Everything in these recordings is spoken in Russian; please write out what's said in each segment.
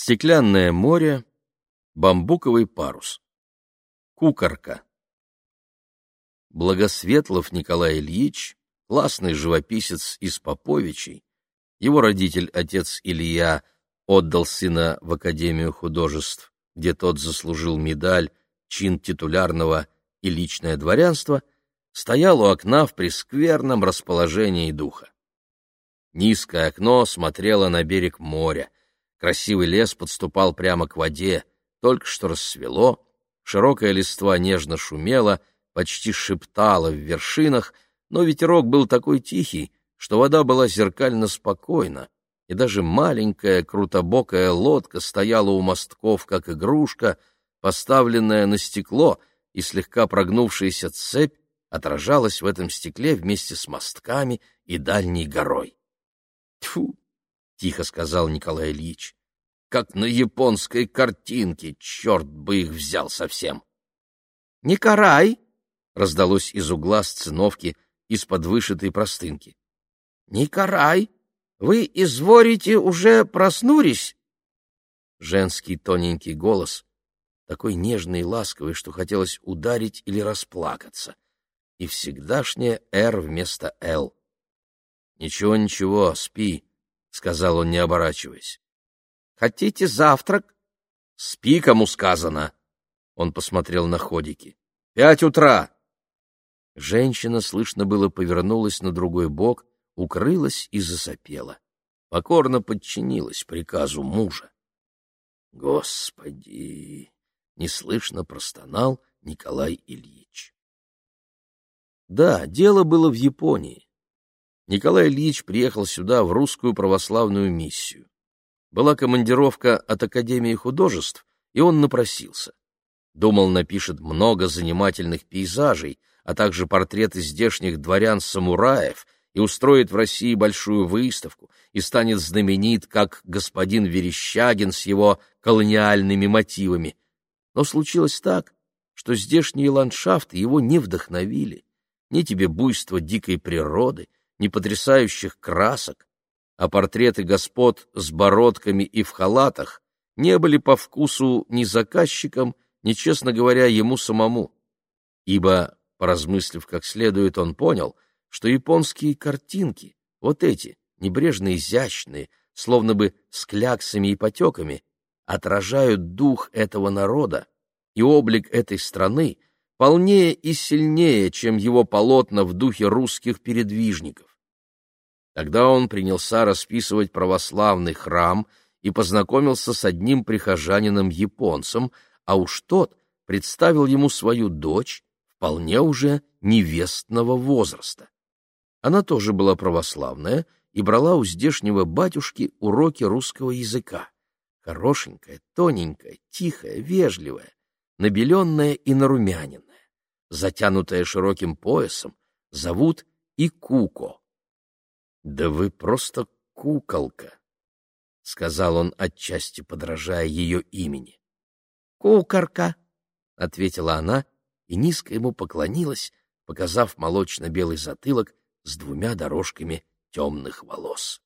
Стеклянное море, бамбуковый парус. Кукорка. Благосветлов Николай Ильич, классный живописец из Поповичей, его родитель, отец Илья, отдал сына в Академию художеств, где тот заслужил медаль, чин титулярного и личное дворянство, стоял у окна в прескверном расположении духа. Низкое окно смотрело на берег моря, красивый лес подступал прямо к воде, только что рассвело, широкая листва нежно шумела, почти шептала в вершинах, но ветерок был такой тихий, что вода была зеркально спокойна, и даже маленькая крутобокая лодка стояла у мостков, как игрушка, поставленная на стекло, и слегка прогнувшаяся цепь отражалась в этом стекле вместе с мостками и дальней горой. «Тьфу!» — тихо сказал Николай Ильич. «Как на японской картинке, черт бы их взял совсем!» «Не карай!» — раздалось из угла сценовки из-под вышитой простынки. «Не карай! Вы изворите уже проснулись?» Женский тоненький голос, такой нежный и ласковый, что хотелось ударить или расплакаться, и всегдашняя «Р» вместо «Л». «Ничего, ничего, спи», — сказал он, не оборачиваясь. «Хотите завтрак?» «Спи, кому сказано!» Он посмотрел на ходики. «Пять утра!» Женщина, слышно было, повернулась на другой бок, укрылась и засопела. Покорно подчинилась приказу мужа. «Господи!» — неслышно простонал Николай Ильич. Да, дело было в Японии. Николай Ильич приехал сюда в русскую православную миссию. Была командировка от Академии художеств, и он напросился. Думал, напишет много занимательных пейзажей, а также портреты здешних дворян-самураев и устроит в России большую выставку и станет знаменит как господин Верещагин с его колониальными мотивами. Но случилось так, что здешние ландшафты его не вдохновили. Ни тебе буйство дикой природы, ни потрясающих красок, а портреты господ с бородками и в халатах не были по вкусу ни заказчикам, ни, честно говоря, ему самому. Ибо, поразмыслив как следует, он понял, что японские картинки, вот эти, небрежно изящные, словно бы с кляксами и потеками, отражают дух этого народа и облик этой страны полнее и сильнее, чем его полотна в духе русских передвижников. Тогда он принялся расписывать православный храм и познакомился с одним прихожанином-японцем, а уж тот представил ему свою дочь, вполне уже невестного возраста. Она тоже была православная и брала у здешнего батюшки уроки русского языка. Хорошенькая, тоненькая, тихая, вежливая, набеленная и нарумяненная, затянутая широким поясом, зовут Икуко. «Да вы просто куколка», — сказал он, отчасти подражая ее имени. «Кукорка», — ответила она и низко ему поклонилась, показав молочно-белый затылок с двумя дорожками темных волос.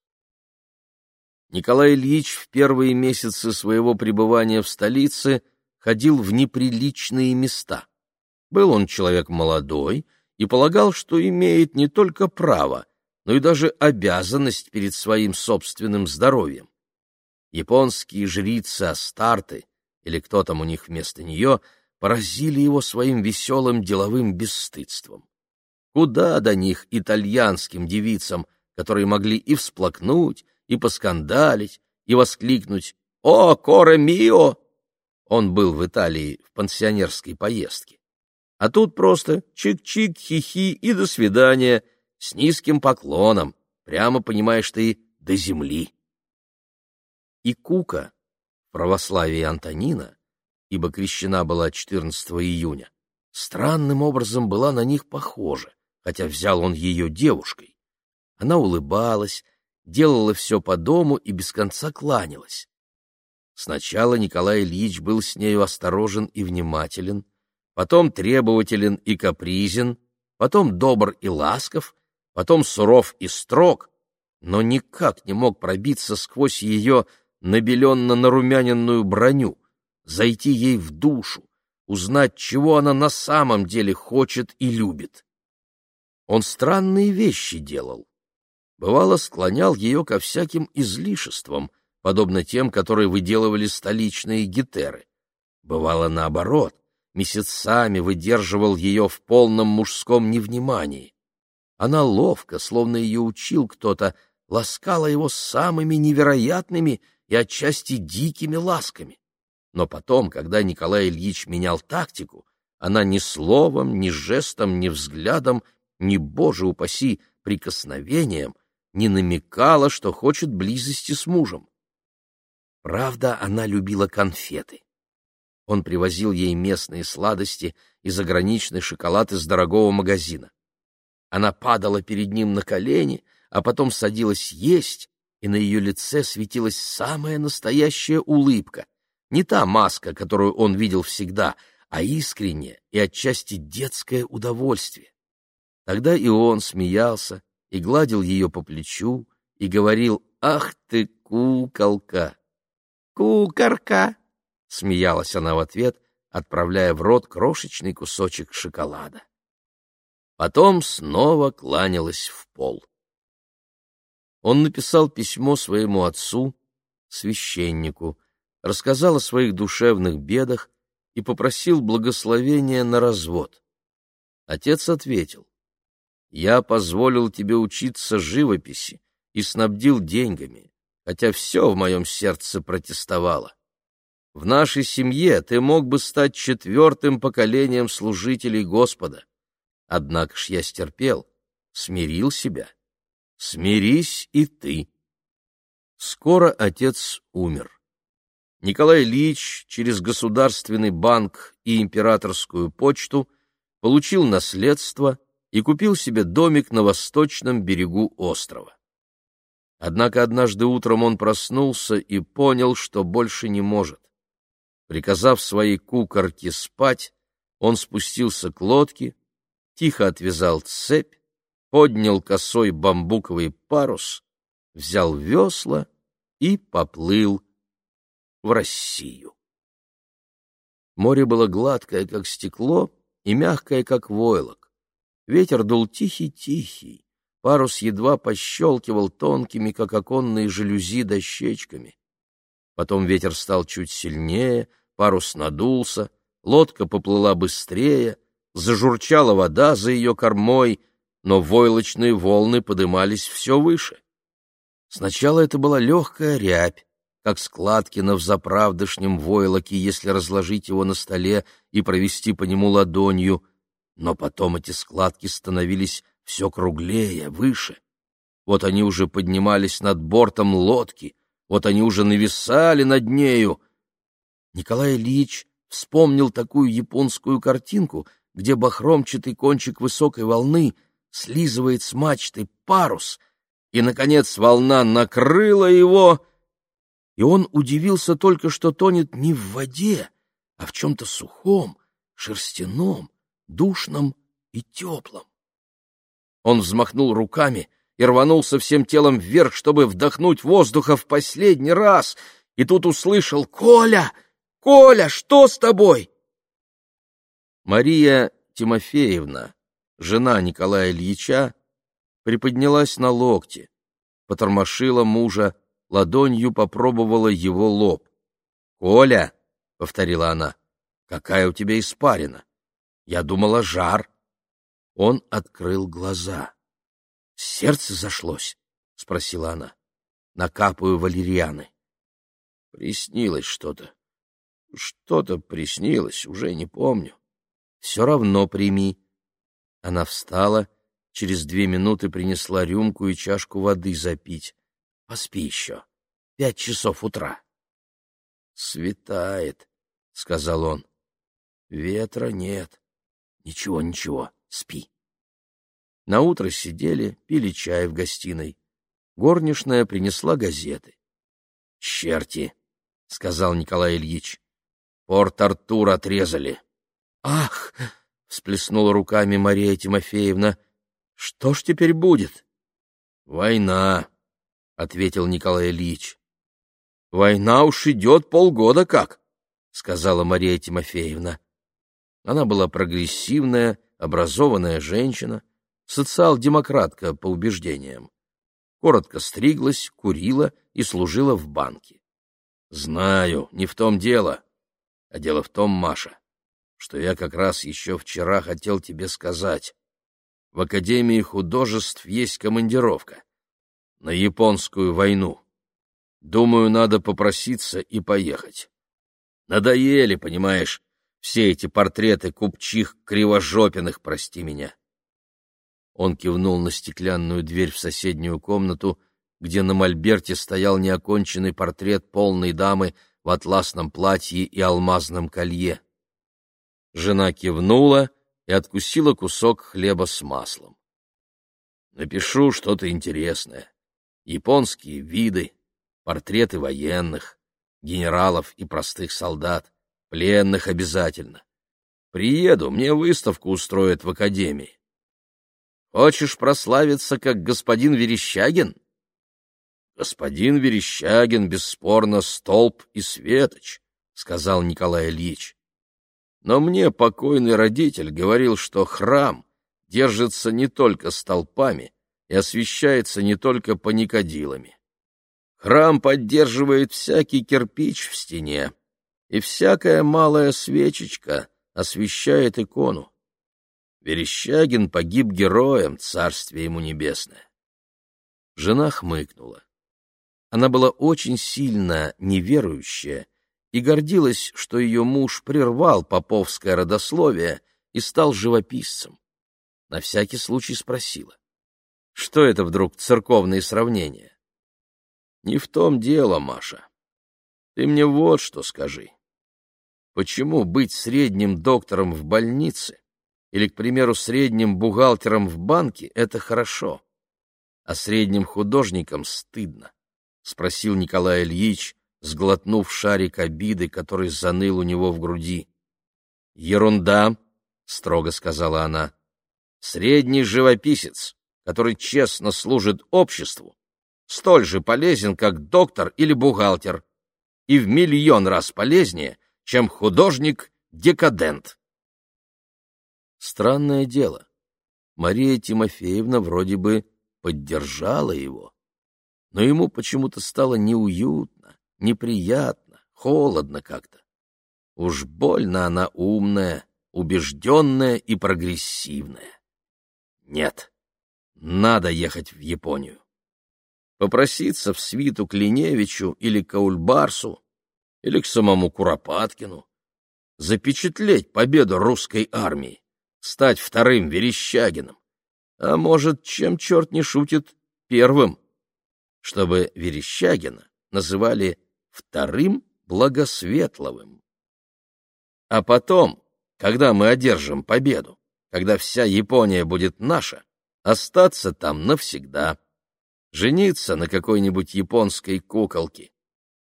Николай Ильич в первые месяцы своего пребывания в столице ходил в неприличные места. Был он человек молодой и полагал, что имеет не только право, но и даже обязанность перед своим собственным здоровьем. Японские жрицы Астарты, или кто там у них вместо нее, поразили его своим веселым деловым бесстыдством. Куда до них итальянским девицам, которые могли и всплакнуть, и поскандалить, и воскликнуть «О, коре мио!» Он был в Италии в пансионерской поездке. А тут просто чик-чик, хихи и до свидания, с низким поклоном, прямо, понимаешь ты, до земли. И Кука, в православии Антонина, ибо крещена была 14 июня, странным образом была на них похожа, хотя взял он ее девушкой. Она улыбалась, делала все по дому и без конца кланялась. Сначала Николай Ильич был с нею осторожен и внимателен, потом требователен и капризен, потом добр и ласков, потом суров и строг, но никак не мог пробиться сквозь ее набеленно-нарумяненную броню, зайти ей в душу, узнать, чего она на самом деле хочет и любит. Он странные вещи делал. Бывало, склонял ее ко всяким излишествам, подобно тем, которые выделывали столичные гетеры. Бывало наоборот, месяцами выдерживал ее в полном мужском невнимании. Она ловко, словно ее учил кто-то, ласкала его самыми невероятными и отчасти дикими ласками. Но потом, когда Николай Ильич менял тактику, она ни словом, ни жестом, ни взглядом, ни, боже упаси, прикосновением не намекала, что хочет близости с мужем. Правда, она любила конфеты. Он привозил ей местные сладости и заграничный шоколад из дорогого магазина. Она падала перед ним на колени, а потом садилась есть, и на ее лице светилась самая настоящая улыбка. Не та маска, которую он видел всегда, а искреннее и отчасти детское удовольствие. Тогда и он смеялся и гладил ее по плечу и говорил «Ах ты, куколка!» «Кукарка!» — смеялась она в ответ, отправляя в рот крошечный кусочек шоколада. Потом снова кланялась в пол. Он написал письмо своему отцу, священнику, рассказал о своих душевных бедах и попросил благословения на развод. Отец ответил, «Я позволил тебе учиться живописи и снабдил деньгами хотя все в моем сердце протестовало. В нашей семье ты мог бы стать четвертым поколением служителей Господа. Однако ж я стерпел, смирил себя. Смирись и ты. Скоро отец умер. Николай Ильич через Государственный банк и императорскую почту получил наследство и купил себе домик на восточном берегу острова. Однако однажды утром он проснулся и понял, что больше не может. Приказав своей кукорке спать, он спустился к лодке, тихо отвязал цепь, поднял косой бамбуковый парус, взял весла и поплыл в Россию. Море было гладкое, как стекло, и мягкое, как войлок. Ветер дул тихий-тихий, Парус едва пощелкивал тонкими, как оконные жалюзи, дощечками. Потом ветер стал чуть сильнее, парус надулся, лодка поплыла быстрее, зажурчала вода за ее кормой, но войлочные волны подымались все выше. Сначала это была легкая рябь, как складки на взаправдышнем войлоке, если разложить его на столе и провести по нему ладонью, но потом эти складки становились все круглее, выше. Вот они уже поднимались над бортом лодки, вот они уже нависали над нею. Николай Ильич вспомнил такую японскую картинку, где бахромчатый кончик высокой волны слизывает с мачты парус, и, наконец, волна накрыла его, и он удивился только, что тонет не в воде, а в чем-то сухом, шерстяном, душном и теплом. Он взмахнул руками и рванулся всем телом вверх, чтобы вдохнуть воздуха в последний раз, и тут услышал «Коля! Коля, что с тобой?» Мария Тимофеевна, жена Николая Ильича, приподнялась на локте, потормошила мужа, ладонью попробовала его лоб. «Коля!» — повторила она. «Какая у тебя испарина! Я думала, жар!» Он открыл глаза. «Сердце зашлось?» — спросила она. «Накапаю валерьяны». «Приснилось что-то. Что-то приснилось, уже не помню. Все равно прими». Она встала, через две минуты принесла рюмку и чашку воды запить. «Поспи еще. Пять часов утра». «Светает», — сказал он. «Ветра нет. Ничего, ничего. Спи. Наутро сидели, пили чай в гостиной. Горничная принесла газеты. — Черти! — сказал Николай Ильич. — Порт-Артур отрезали. — Ах! — всплеснула руками Мария Тимофеевна. — Что ж теперь будет? — Война, — ответил Николай Ильич. Война уж идет полгода как, — сказала Мария Тимофеевна. Она была прогрессивная, образованная женщина, социал-демократка по убеждениям. Коротко стриглась, курила и служила в банке. Знаю, не в том дело. А дело в том, Маша, что я как раз еще вчера хотел тебе сказать. В Академии художеств есть командировка на японскую войну. Думаю, надо попроситься и поехать. Надоели, понимаешь, все эти портреты купчих кривожопиных, прости меня. Он кивнул на стеклянную дверь в соседнюю комнату, где на мольберте стоял неоконченный портрет полной дамы в атласном платье и алмазном колье. Жена кивнула и откусила кусок хлеба с маслом. Напишу что-то интересное. Японские виды, портреты военных, генералов и простых солдат, пленных обязательно. Приеду, мне выставку устроят в академии. Хочешь прославиться, как господин Верещагин? Господин Верещагин, бесспорно, столб и светоч, — сказал Николай Ильич. Но мне покойный родитель говорил, что храм держится не только столпами и освещается не только паникадилами. Храм поддерживает всякий кирпич в стене, и всякая малая свечечка освещает икону. Верещагин погиб героем, царствие ему небесное. Жена хмыкнула. Она была очень сильно неверующая и гордилась, что ее муж прервал поповское родословие и стал живописцем. На всякий случай спросила. Что это вдруг церковные сравнения? Не в том дело, Маша. Ты мне вот что скажи. Почему быть средним доктором в больнице или, к примеру, средним бухгалтером в банке — это хорошо, а средним художником стыдно? — спросил Николай Ильич, сглотнув шарик обиды, который заныл у него в груди. — Ерунда, — строго сказала она. — Средний живописец, который честно служит обществу, столь же полезен, как доктор или бухгалтер, и в миллион раз полезнее, чем художник-декадент. Странное дело. Мария Тимофеевна вроде бы поддержала его, но ему почему-то стало неуютно, неприятно, холодно как-то. Уж больно она умная, убежденная и прогрессивная. Нет, надо ехать в Японию. Попроситься в свиту к Линевичу или к Аульбарсу, или к самому Куропаткину, запечатлеть победу русской армии стать вторым Верещагиным, а может, чем черт не шутит, первым, чтобы Верещагина называли вторым Благосветловым. А потом, когда мы одержим победу, когда вся Япония будет наша, остаться там навсегда, жениться на какой-нибудь японской куколке.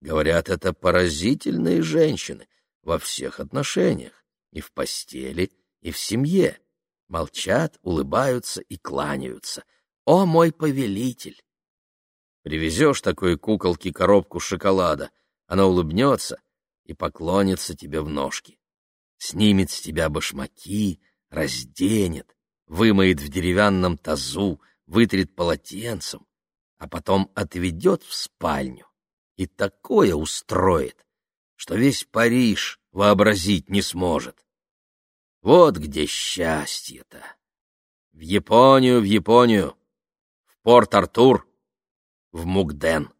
Говорят, это поразительные женщины во всех отношениях, и в постели, и в семье. Молчат, улыбаются и кланяются. О, мой повелитель! Привезешь такой куколке коробку шоколада, она улыбнется и поклонится тебе в ножки. Снимет с тебя башмаки, разденет, вымоет в деревянном тазу, вытрет полотенцем, а потом отведет в спальню и такое устроит, что весь Париж вообразить не сможет. Вот где счастье-то! В Японию, в Японию, в Порт-Артур, в Мукден.